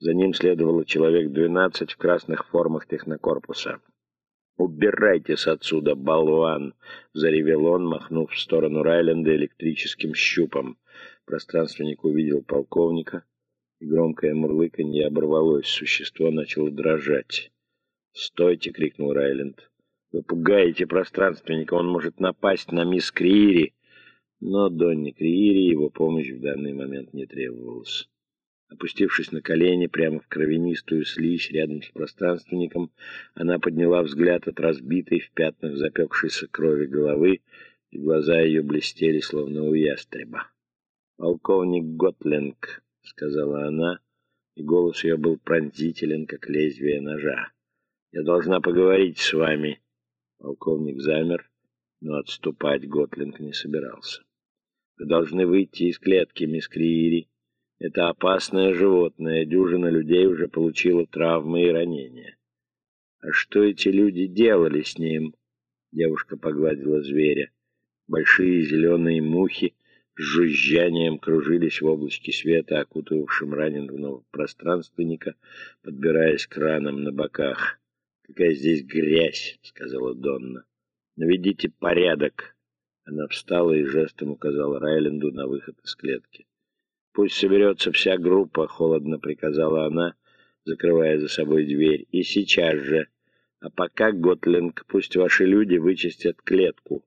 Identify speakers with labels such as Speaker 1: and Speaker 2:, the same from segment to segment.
Speaker 1: За ним следовало человек двенадцать в красных формах технокорпуса. «Убирайтесь отсюда, болван!» — заревел он, махнув в сторону Райленда электрическим щупом. Пространственник увидел полковника, и громкое мурлыканье оборвалось. Существо начало дрожать. «Стойте!» — крикнул Райленд. «Вы пугаете пространственника, он может напасть на мисс Криири!» Но Донни Криири его помощь в данный момент не требовалась. Опустившись на колени прямо в кровянистую слизь рядом с пространственником, она подняла взгляд от разбитой в пятнах запекшейся крови головы, и глаза ее блестели, словно у ястреба. «Полковник Готлинг», — сказала она, и голос ее был пронзителен, как лезвие ножа. «Я должна поговорить с вами». Полковник замер, но отступать Готлинг не собирался. «Вы должны выйти из клетки, мисс Криири», это опасное животное, дюжина людей уже получила травмы и ранения. А что эти люди делали с ним? Девушка погладила зверя. Большие зеленые мухи с жужжанием кружились в облачке света, окутывавшем раненого пространственника, подбираясь к ранам на боках. «Какая здесь грязь!» — сказала Донна. «Наведите порядок!» Она встала и жестом указала Райленду на выход из клетки. «Пусть соберется вся группа», — холодно приказала она, закрывая за собой дверь. «И сейчас же. А пока, Готлинг, пусть ваши люди вычистят клетку.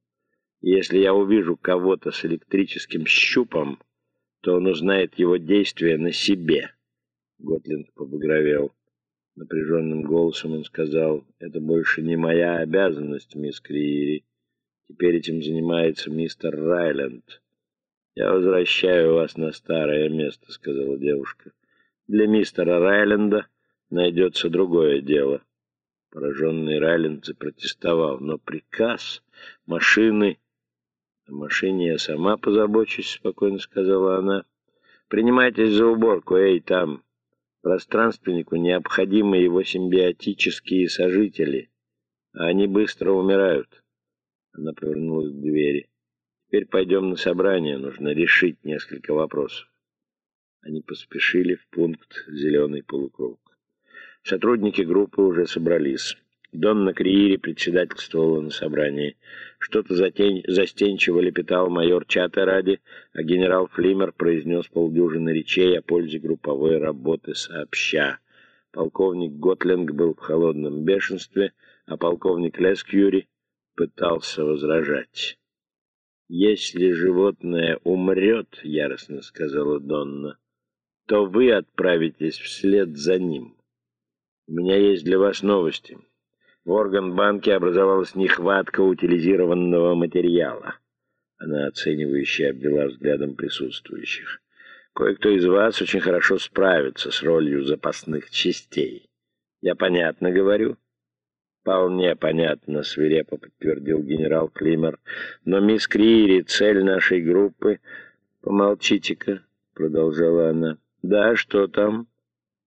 Speaker 1: если я увижу кого-то с электрическим щупом, то он узнает его действия на себе». Готлинг побагровел. Напряженным голосом он сказал, «Это больше не моя обязанность, мисс Криери. Теперь этим занимается мистер Райленд». «Я возвращаю вас на старое место», — сказала девушка. «Для мистера Райленда найдется другое дело». Пораженный Райленд запротестовал. «Но приказ машины...» «О машине я сама позабочусь», — спокойно сказала она. «Принимайтесь за уборку, эй, там. Пространственнику необходимы его симбиотические сожители, а они быстро умирают». Она повернулась к двери. Теперь пойдем на собрание, нужно решить несколько вопросов. Они поспешили в пункт «Зеленый полукруг». Сотрудники группы уже собрались. Донна Криири председательствовала на собрании. Что-то застенчиво лепетал майор Чатеради, а генерал Флимер произнес полдюжины речей о пользе групповой работы сообща. Полковник Готлинг был в холодном бешенстве, а полковник Лескьюри пытался возражать. «Если животное умрет, — яростно сказала Донна, — то вы отправитесь вслед за ним. У меня есть для вас новости. В орган-банке образовалась нехватка утилизированного материала. Она оценивающе обвела взглядом присутствующих. Кое-кто из вас очень хорошо справится с ролью запасных частей. Я понятно говорю?» «Вполне понятно», — свирепо подтвердил генерал Климер. «Но, мисс Криери, цель нашей группы...» «Помолчите-ка», — продолжала она. «Да, что там?»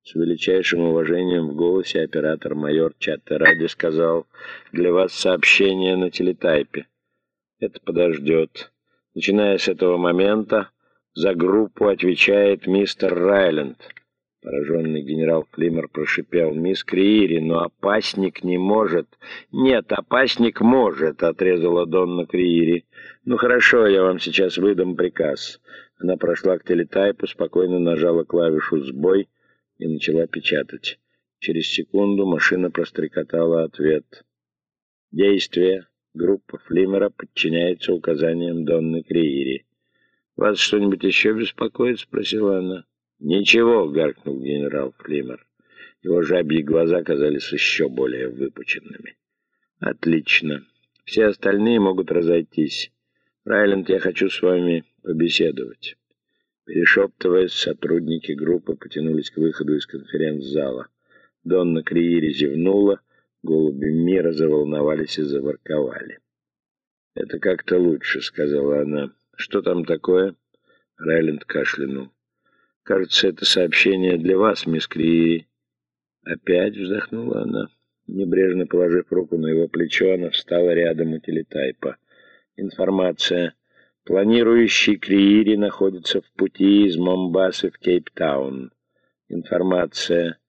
Speaker 1: С величайшим уважением в голосе оператор-майор Чаттеради сказал, «Для вас сообщение на телетайпе». «Это подождет. Начиная с этого момента, за группу отвечает мистер Райленд». Пораженный генерал Климер прошипел. «Мисс Криири, но опасник не может». «Нет, опасник может», — отрезала Донна Криири. «Ну хорошо, я вам сейчас выдам приказ». Она прошла к телетайпу, спокойно нажала клавишу «Сбой» и начала печатать. Через секунду машина прострекотала ответ. «Действие. Группа Флимера подчиняется указаниям Донны Криири». «Вас что-нибудь еще беспокоит?» — спросила она. «Ничего», — гаркнул генерал Флимер. Его жабьи глаза казались еще более выпученными. «Отлично. Все остальные могут разойтись. Райленд, я хочу с вами побеседовать». Перешептываясь, сотрудники группы потянулись к выходу из конференц-зала. Донна Криири зевнула, голуби мира заволновались и заворковали. «Это как-то лучше», — сказала она. «Что там такое?» Райленд кашлянул. Кажется, это сообщение для вас, мисс Криери. Опять вздохнула она. Небрежно положив руку на его плечо, она встала рядом у телетайпа. Информация. Планирующий Криири находится в пути из Момбасы в Кейптаун. Информация